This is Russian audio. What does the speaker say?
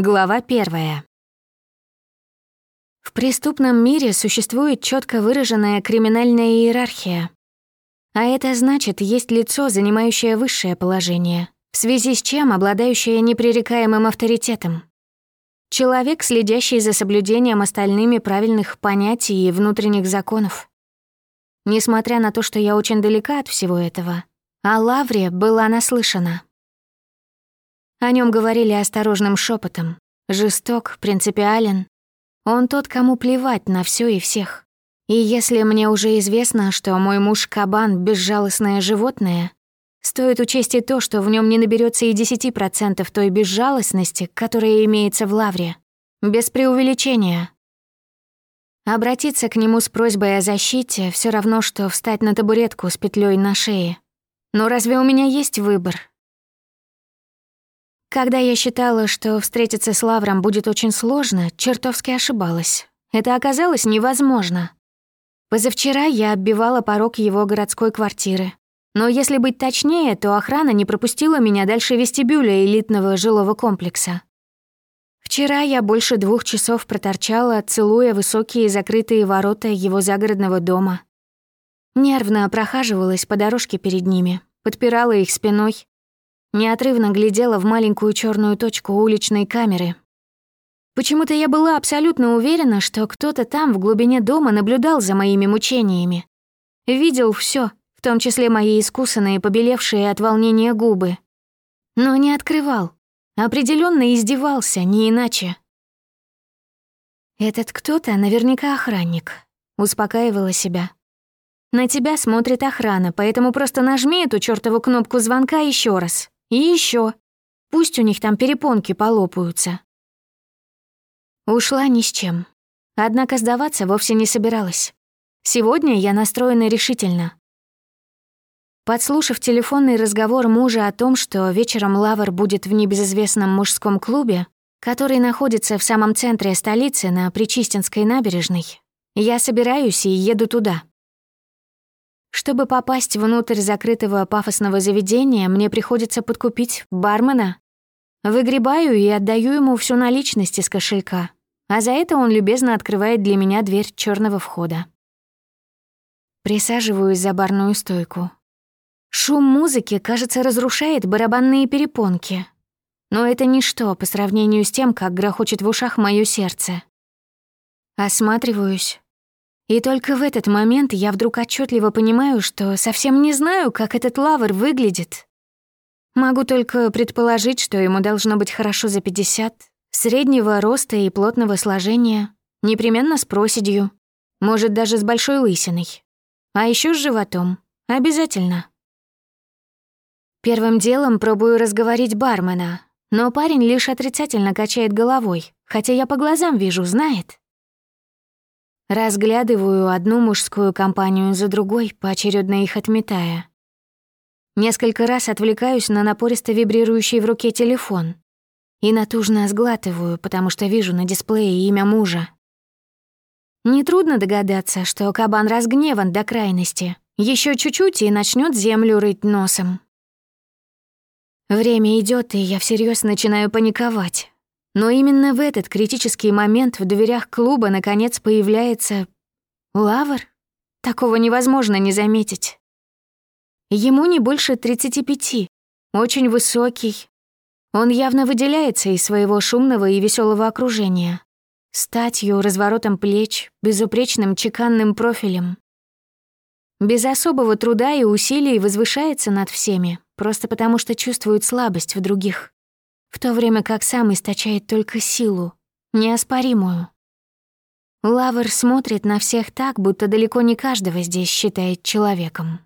Глава первая. В преступном мире существует четко выраженная криминальная иерархия. А это значит, есть лицо, занимающее высшее положение, в связи с чем обладающее непререкаемым авторитетом. Человек, следящий за соблюдением остальными правильных понятий и внутренних законов. Несмотря на то, что я очень далека от всего этого, о Лавре была наслышана. О нем говорили осторожным шепотом. Жесток, принципиален. Он тот, кому плевать на все и всех. И если мне уже известно, что мой муж кабан — безжалостное животное, стоит учесть и то, что в нем не наберется и 10% той безжалостности, которая имеется в лавре. Без преувеличения. Обратиться к нему с просьбой о защите все равно, что встать на табуретку с петлей на шее. Но разве у меня есть выбор? Когда я считала, что встретиться с Лавром будет очень сложно, чертовски ошибалась. Это оказалось невозможно. Позавчера я оббивала порог его городской квартиры. Но если быть точнее, то охрана не пропустила меня дальше вестибюля элитного жилого комплекса. Вчера я больше двух часов проторчала, целуя высокие закрытые ворота его загородного дома. Нервно прохаживалась по дорожке перед ними, подпирала их спиной, неотрывно глядела в маленькую черную точку уличной камеры. Почему-то я была абсолютно уверена, что кто-то там в глубине дома наблюдал за моими мучениями. Видел все, в том числе мои искусанные, побелевшие от волнения губы. Но не открывал. Определенно издевался, не иначе. «Этот кто-то наверняка охранник», — успокаивала себя. «На тебя смотрит охрана, поэтому просто нажми эту чёртову кнопку звонка еще раз. И еще. Пусть у них там перепонки полопаются. Ушла ни с чем. Однако сдаваться вовсе не собиралась. Сегодня я настроена решительно. Подслушав телефонный разговор мужа о том, что вечером Лавр будет в небезызвестном мужском клубе, который находится в самом центре столицы на Причистинской набережной, я собираюсь и еду туда. Чтобы попасть внутрь закрытого пафосного заведения, мне приходится подкупить бармена. Выгребаю и отдаю ему всю наличность из кошелька, а за это он любезно открывает для меня дверь черного входа. Присаживаюсь за барную стойку. Шум музыки, кажется, разрушает барабанные перепонки. Но это ничто по сравнению с тем, как грохочет в ушах моё сердце. Осматриваюсь. И только в этот момент я вдруг отчетливо понимаю, что совсем не знаю, как этот лавр выглядит. Могу только предположить, что ему должно быть хорошо за 50, среднего роста и плотного сложения, непременно с проседью, может, даже с большой лысиной. А еще с животом. Обязательно. Первым делом пробую разговорить бармена, но парень лишь отрицательно качает головой, хотя я по глазам вижу, знает. Разглядываю одну мужскую компанию за другой, поочередно их отметая. Несколько раз отвлекаюсь на напористо вибрирующий в руке телефон и натужно сглатываю, потому что вижу на дисплее имя мужа. Нетрудно догадаться, что кабан разгневан до крайности. Еще чуть-чуть и начнет землю рыть носом. Время идет, и я всерьез начинаю паниковать. Но именно в этот критический момент в дверях клуба наконец появляется... Лавр? Такого невозможно не заметить. Ему не больше 35, очень высокий. Он явно выделяется из своего шумного и веселого окружения. Статью, разворотом плеч, безупречным чеканным профилем. Без особого труда и усилий возвышается над всеми, просто потому что чувствует слабость в других в то время как сам источает только силу, неоспоримую. Лавр смотрит на всех так, будто далеко не каждого здесь считает человеком.